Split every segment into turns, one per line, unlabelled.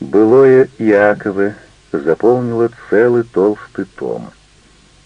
Былое Иакова заполнило целый толстый том.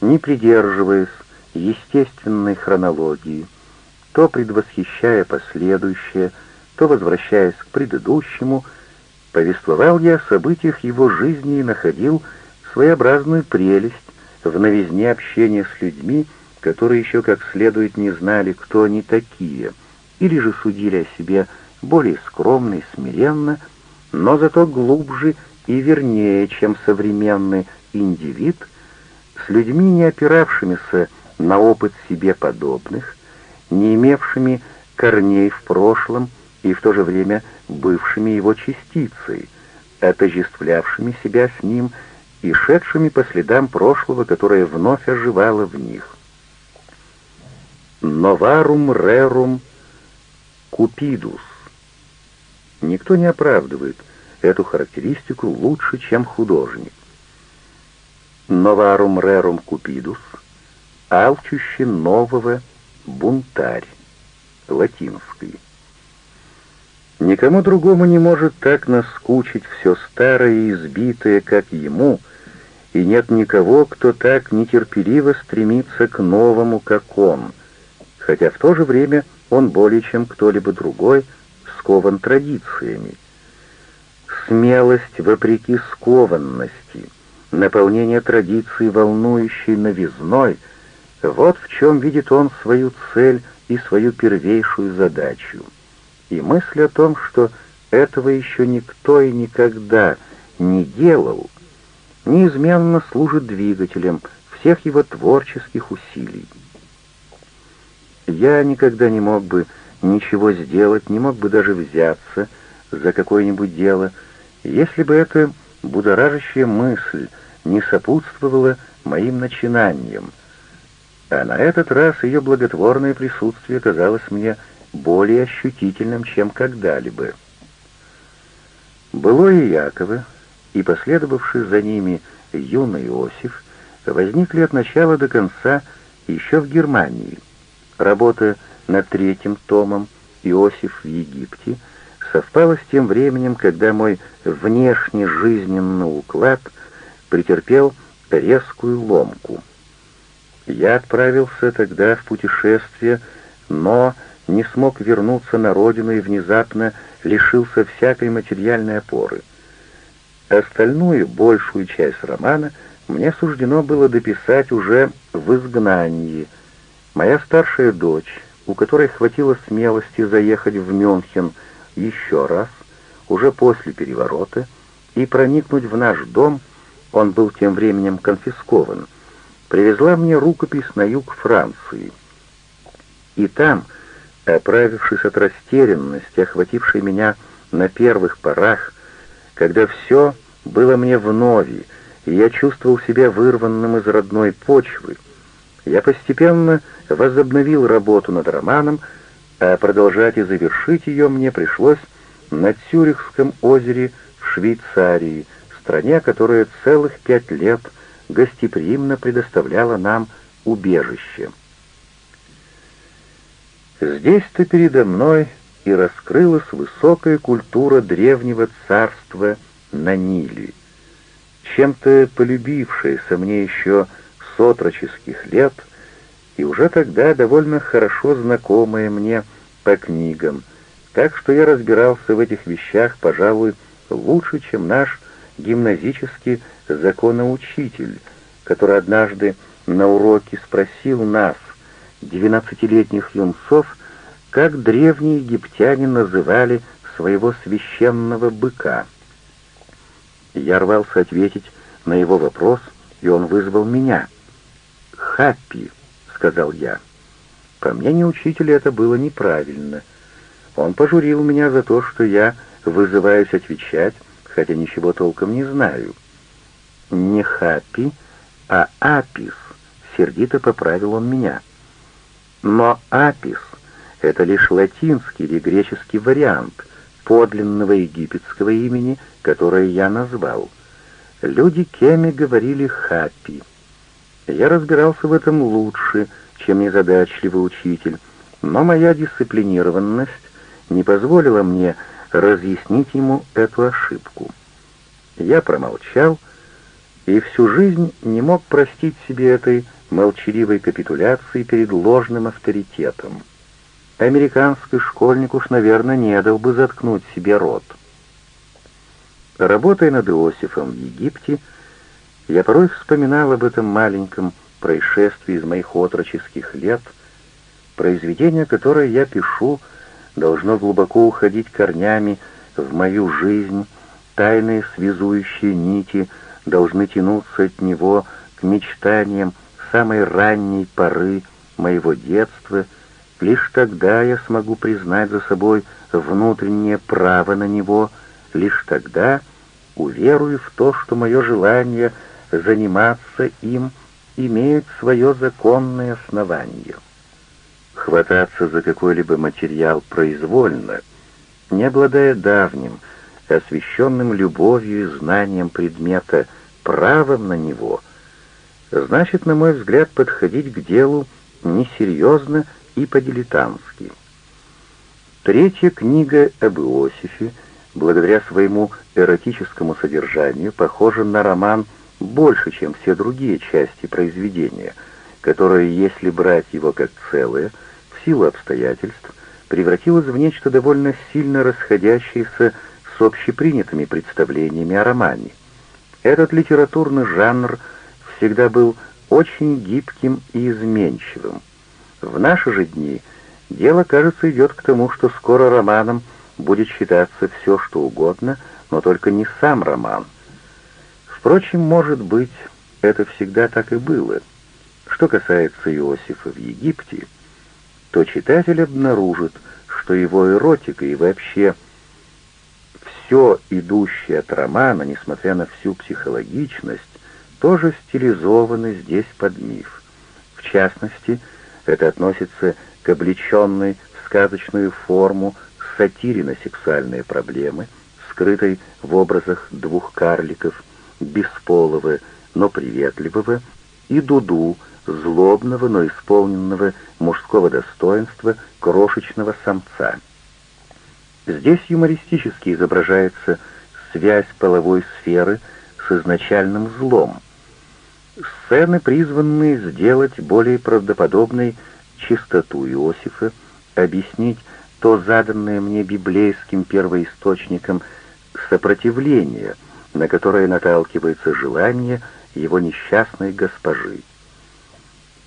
Не придерживаясь естественной хронологии, то предвосхищая последующее, то возвращаясь к предыдущему, повествовал я о событиях его жизни и находил своеобразную прелесть в новизне общения с людьми, которые еще как следует не знали, кто они такие, или же судили о себе более скромно и смиренно, но зато глубже и вернее, чем современный индивид, с людьми, не опиравшимися на опыт себе подобных, не имевшими корней в прошлом и в то же время бывшими его частицей, отождествлявшими себя с ним и шедшими по следам прошлого, которое вновь оживало в них. «Новарум рерум купидус» Никто не оправдывает эту характеристику лучше, чем художник. Новарум рерум купидус, алчущий нового бунтарь, латинский. Никому другому не может так наскучить все старое и избитое, как ему, и нет никого, кто так нетерпеливо стремится к новому, как он, хотя в то же время он более чем кто-либо другой скован традициями. Смелость вопреки скованности, наполнение традиции волнующей новизной — вот в чем видит он свою цель и свою первейшую задачу. И мысль о том, что этого еще никто и никогда не делал, неизменно служит двигателем всех его творческих усилий. Я никогда не мог бы ничего сделать, не мог бы даже взяться за какое-нибудь дело, если бы эта будоражащая мысль не сопутствовала моим начинаниям, а на этот раз ее благотворное присутствие казалось мне более ощутительным, чем когда-либо. Былое Якова и последовавший за ними юный Иосиф возникли от начала до конца еще в Германии. Работа над третьим томом «Иосиф в Египте» совпала с тем временем, когда мой внешний жизненный уклад претерпел резкую ломку. Я отправился тогда в путешествие, но не смог вернуться на родину и внезапно лишился всякой материальной опоры. Остальную, большую часть романа мне суждено было дописать уже в изгнании. Моя старшая дочь, у которой хватило смелости заехать в Мюнхен еще раз, уже после переворота, и проникнуть в наш дом, он был тем временем конфискован, привезла мне рукопись на юг Франции. И там, оправившись от растерянности, охватившей меня на первых порах, когда все было мне вновь, и я чувствовал себя вырванным из родной почвы, я постепенно возобновил работу над романом, а продолжать и завершить ее мне пришлось на Цюрихском озере в Швейцарии, стране, которая целых пять лет гостеприимно предоставляла нам убежище. Здесь-то передо мной и раскрылась высокая культура древнего царства на Ниле, чем-то полюбившаяся мне еще с отроческих лет и уже тогда довольно хорошо знакомая мне по книгам, так что я разбирался в этих вещах, пожалуй, лучше, чем наш гимназический законоучитель, который однажды на уроке спросил нас, двенадцатилетних юнцов, как древние египтяне называли своего священного быка. Я рвался ответить на его вопрос, и он вызвал меня. «Хаппи», — сказал я. По мнению учителя это было неправильно. Он пожурил меня за то, что я вызываюсь отвечать, хотя ничего толком не знаю. «Не Хаппи, а Апис», — сердито поправил он меня. Но Апис — это лишь латинский или греческий вариант подлинного египетского имени, которое я назвал. Люди Кеми говорили «Хаппи». Я разбирался в этом лучше, чем незадачливый учитель, но моя дисциплинированность не позволила мне разъяснить ему эту ошибку. Я промолчал и всю жизнь не мог простить себе этой молчаливой капитуляции перед ложным авторитетом. Американский школьник уж, наверное, не дал бы заткнуть себе рот. Работая над Иосифом в Египте, я порой вспоминал об этом маленьком происшествии из моих отроческих лет, произведение, которое я пишу, должно глубоко уходить корнями в мою жизнь, тайные связующие нити должны тянуться от него к мечтаниям самой ранней поры моего детства, лишь тогда я смогу признать за собой внутреннее право на него — Лишь тогда уверую в то, что мое желание заниматься им имеет свое законное основание. Хвататься за какой-либо материал произвольно, не обладая давним, освященным любовью и знанием предмета, правом на него, значит, на мой взгляд, подходить к делу несерьезно и по-дилетантски. Третья книга об Иосифе — благодаря своему эротическому содержанию, похожа на роман больше, чем все другие части произведения, которое, если брать его как целое, в силу обстоятельств, превратилось в нечто довольно сильно расходящееся с общепринятыми представлениями о романе. Этот литературный жанр всегда был очень гибким и изменчивым. В наши же дни дело, кажется, идет к тому, что скоро романом – будет считаться все, что угодно, но только не сам роман. Впрочем, может быть, это всегда так и было. Что касается Иосифа в Египте, то читатель обнаружит, что его эротика и вообще все идущее от романа, несмотря на всю психологичность, тоже стилизованы здесь под миф. В частности, это относится к облеченной в сказочную форму сатире на сексуальные проблемы, скрытой в образах двух карликов, бесполого, но приветливого, и Дуду, злобного, но исполненного мужского достоинства крошечного самца. Здесь юмористически изображается связь половой сферы с изначальным злом. Сцены, призванные сделать более правдоподобной чистоту Иосифа, объяснить то заданное мне библейским первоисточником сопротивление, на которое наталкивается желание его несчастной госпожи.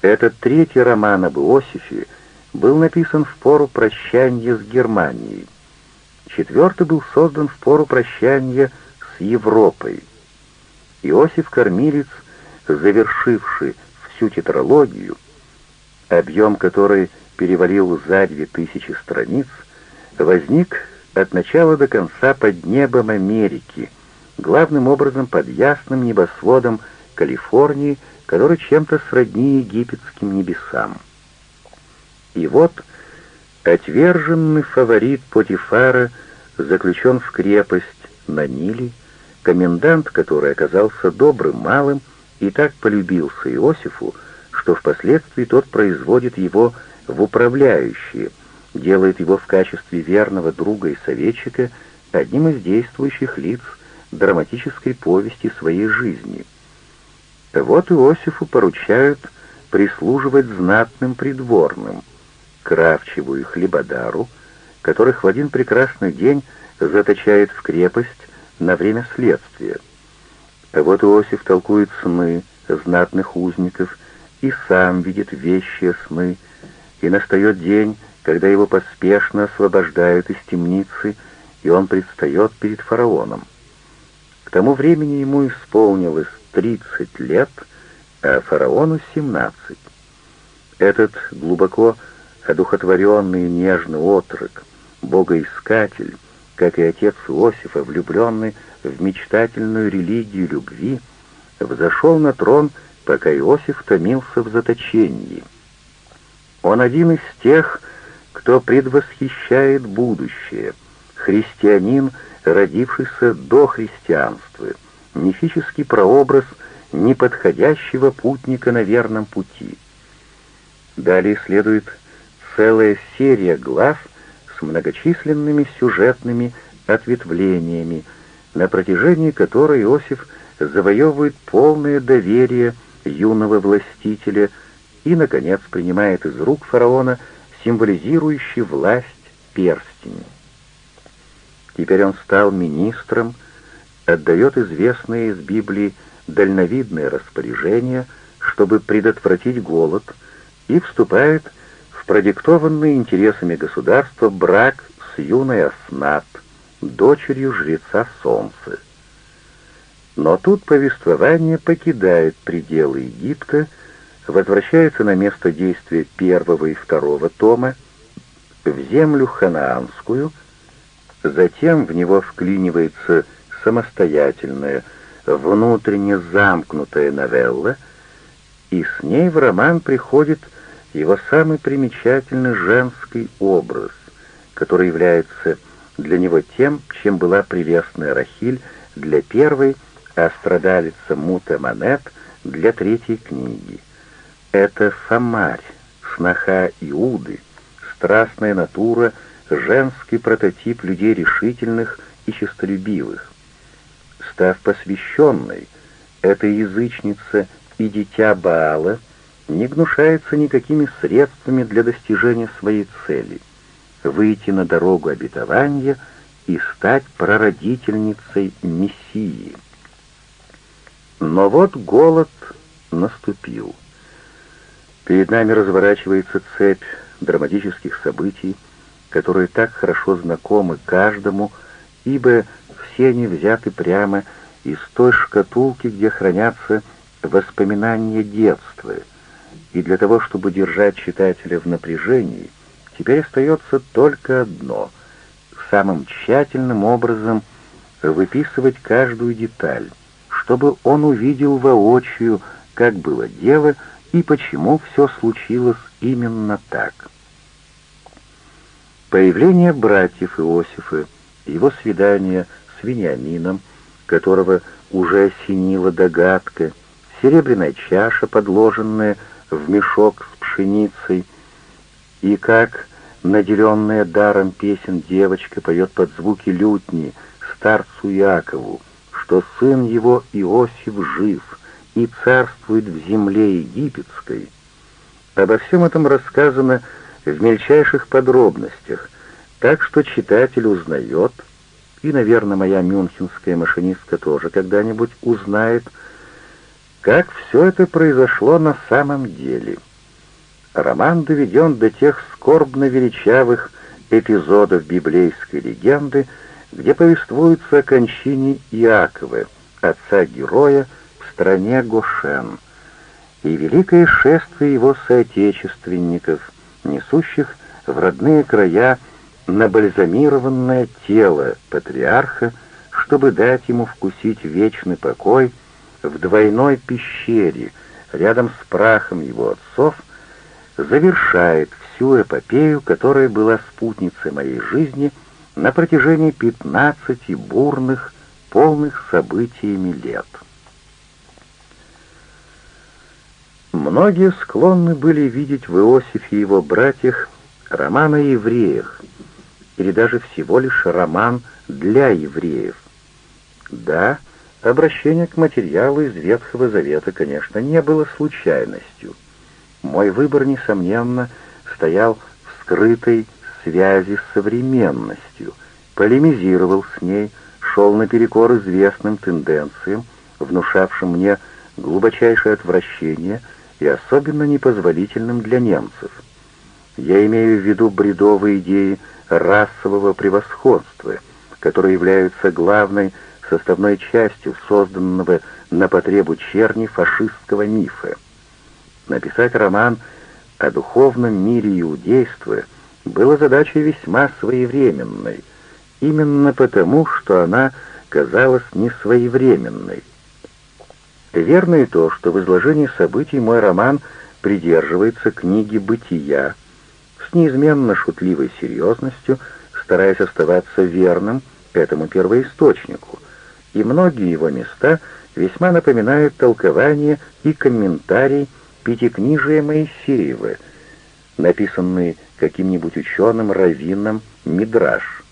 Этот третий роман об Иосифе был написан в пору прощания с Германией. Четвертый был создан в пору прощания с Европой. Иосиф Кормилец, завершивший всю тетралогию, объем которой перевалил за две тысячи страниц, возник от начала до конца под небом Америки, главным образом под ясным небосводом Калифорнии, который чем-то сродни египетским небесам. И вот отверженный фаворит Потифара заключен в крепость на Ниле, комендант, который оказался добрым малым и так полюбился Иосифу, что впоследствии тот производит его в управляющие, делает его в качестве верного друга и советчика одним из действующих лиц драматической повести своей жизни. Вот Иосифу поручают прислуживать знатным придворным, Кравчеву и Хлебодару, которых в один прекрасный день заточает в крепость на время следствия. Вот Иосиф толкует сны знатных узников и сам видит вещи сны, и настает день, когда его поспешно освобождают из темницы, и он предстает перед фараоном. К тому времени ему исполнилось 30 лет, а фараону 17. Этот глубоко одухотворенный и нежный отрок, богоискатель, как и отец Иосифа, влюбленный в мечтательную религию любви, взошел на трон, пока Иосиф томился в заточении — он один из тех, кто предвосхищает будущее, христианин, родившийся до христианства, мифический прообраз неподходящего путника на верном пути. Далее следует целая серия глав с многочисленными сюжетными ответвлениями, на протяжении которой Иосиф завоевывает полное доверие юного властителя и, наконец, принимает из рук фараона символизирующий власть перстень. Теперь он стал министром, отдает известные из Библии дальновидные распоряжения, чтобы предотвратить голод, и вступает в продиктованный интересами государства брак с юной Аснат, дочерью жреца Солнца. Но тут повествование покидает пределы Египта, возвращается на место действия первого и второго тома, в землю ханаанскую, затем в него вклинивается самостоятельная, внутренне замкнутая новелла, и с ней в роман приходит его самый примечательный женский образ, который является для него тем, чем была прелестная Рахиль для первой, а страдалица Мута Манет для третьей книги. Это Фомарь, сноха Иуды, страстная натура, женский прототип людей решительных и честолюбивых. Став посвященной, эта язычница и дитя Баала не гнушается никакими средствами для достижения своей цели — выйти на дорогу обетования и стать прародительницей Мессии. Но вот голод наступил. Перед нами разворачивается цепь драматических событий, которые так хорошо знакомы каждому, ибо все они взяты прямо из той шкатулки, где хранятся воспоминания детства. И для того, чтобы держать читателя в напряжении, теперь остается только одно — самым тщательным образом выписывать каждую деталь, чтобы он увидел воочию, как было дело и почему все случилось именно так. Появление братьев Иосифа, его свидание с Вениамином, которого уже осенила догадка, серебряная чаша, подложенная в мешок с пшеницей, и как наделенная даром песен девочка поет под звуки лютни старцу Якову, что сын его Иосиф жив и царствует в земле египетской. Обо всем этом рассказано в мельчайших подробностях, так что читатель узнает, и, наверное, моя мюнхенская машинистка тоже когда-нибудь узнает, как все это произошло на самом деле. Роман доведен до тех скорбно величавых эпизодов библейской легенды, где повествуется о кончине Иакова, отца-героя, в стране Гошен, и великое шествие его соотечественников, несущих в родные края набальзамированное тело патриарха, чтобы дать ему вкусить вечный покой в двойной пещере рядом с прахом его отцов, завершает всю эпопею, которая была спутницей моей жизни на протяжении пятнадцати бурных, полных событиями лет. Многие склонны были видеть в Иосифе и его братьях роман о евреях, или даже всего лишь роман для евреев. Да, обращение к материалу из Ветхого Завета, конечно, не было случайностью. Мой выбор, несомненно, стоял в скрытой связи с современностью, полемизировал с ней, шел наперекор известным тенденциям, внушавшим мне глубочайшее отвращение и особенно непозволительным для немцев. Я имею в виду бредовые идеи расового превосходства, которые являются главной составной частью созданного на потребу черни фашистского мифа. Написать роман о духовном мире иудейства было задачей весьма своевременной, именно потому, что она казалась несвоевременной. Верно и то, что в изложении событий мой роман придерживается книги «Бытия», с неизменно шутливой серьезностью, стараясь оставаться верным этому первоисточнику, и многие его места весьма напоминают толкование и комментарий Пятикнижия Моисеева, написанные каким-нибудь ученым раввином Мидраш.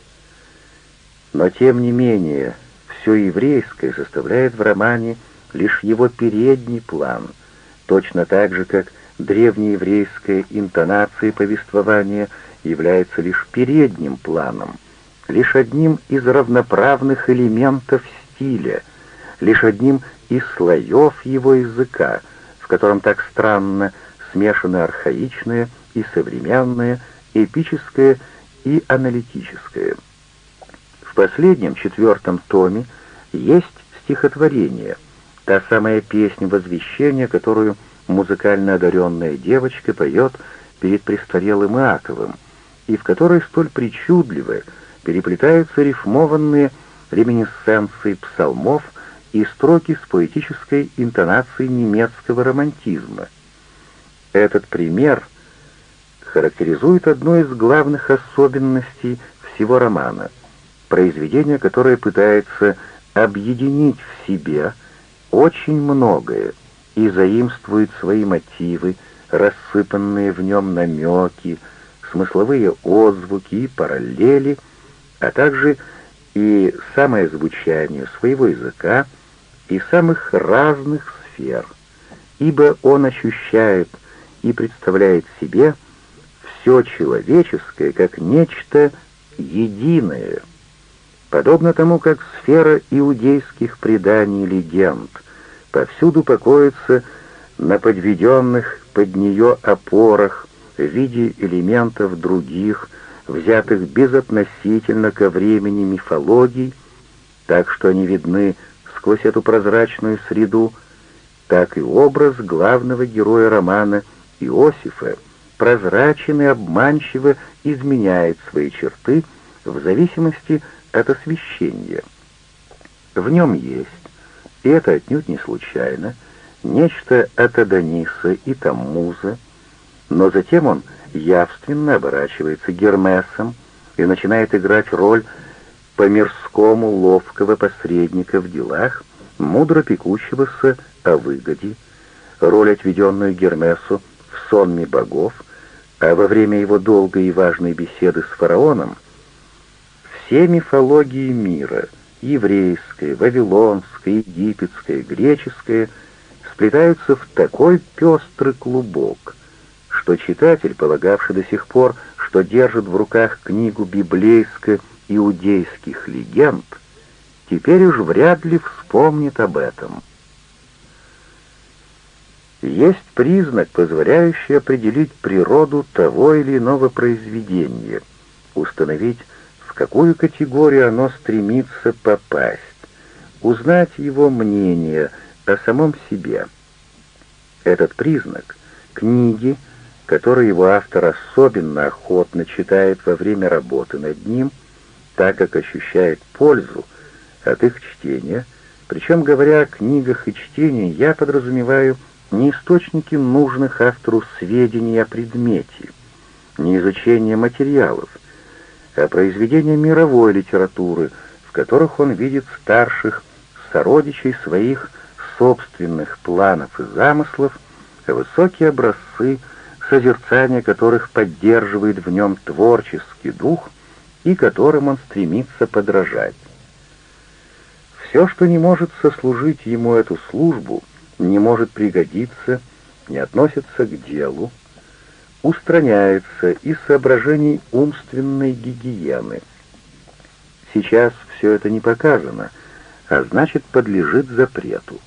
Но тем не менее, все еврейское составляет в романе лишь его передний план, точно так же, как древнееврейская интонация повествования является лишь передним планом, лишь одним из равноправных элементов стиля, лишь одним из слоев его языка, в котором так странно смешаны архаичное и современное, эпическое и аналитическое. В последнем, четвертом томе есть стихотворение, та самая песня возвещения, которую музыкально одаренная девочка поет перед престарелым Иаковым, и в которой столь причудливо переплетаются рифмованные реминисценции псалмов и строки с поэтической интонацией немецкого романтизма. Этот пример характеризует одну из главных особенностей всего романа, произведение, которое пытается объединить в себе очень многое и заимствует свои мотивы, рассыпанные в нем намеки, смысловые отзвуки и параллели, а также и самое звучание своего языка и самых разных сфер, ибо он ощущает и представляет себе все человеческое как нечто единое, подобно тому, как сфера иудейских преданий и легенд повсюду покоится на подведенных под нее опорах в виде элементов других, взятых безотносительно ко времени мифологий, так что они видны сквозь эту прозрачную среду, так и образ главного героя романа Иосифа прозрачен и обманчиво изменяет свои черты в зависимости от освещения. В нем есть, и это отнюдь не случайно, нечто от Адониса и Таммуза, но затем он явственно оборачивается Гермесом и начинает играть роль по-мирскому ловкого посредника в делах, мудро пекущегося о выгоде, роль, отведенную Гермесу в сонме богов, а во время его долгой и важной беседы с фараоном, все мифологии мира, еврейская, вавилонская, египетская, греческая, сплетаются в такой пестрый клубок, что читатель, полагавший до сих пор, что держит в руках книгу библейско-иудейских легенд, теперь уж вряд ли вспомнит об этом. Есть признак, позволяющий определить природу того или иного произведения, установить, какую категорию оно стремится попасть, узнать его мнение о самом себе. Этот признак — книги, которые его автор особенно охотно читает во время работы над ним, так как ощущает пользу от их чтения, причем, говоря о книгах и чтении, я подразумеваю не источники нужных автору сведений о предмете, не изучение материалов, а произведения мировой литературы, в которых он видит старших сородичей своих собственных планов и замыслов, высокие образцы, созерцание которых поддерживает в нем творческий дух и которым он стремится подражать. Все, что не может сослужить ему эту службу, не может пригодиться, не относится к делу, устраняется из соображений умственной гигиены. Сейчас все это не показано, а значит подлежит запрету.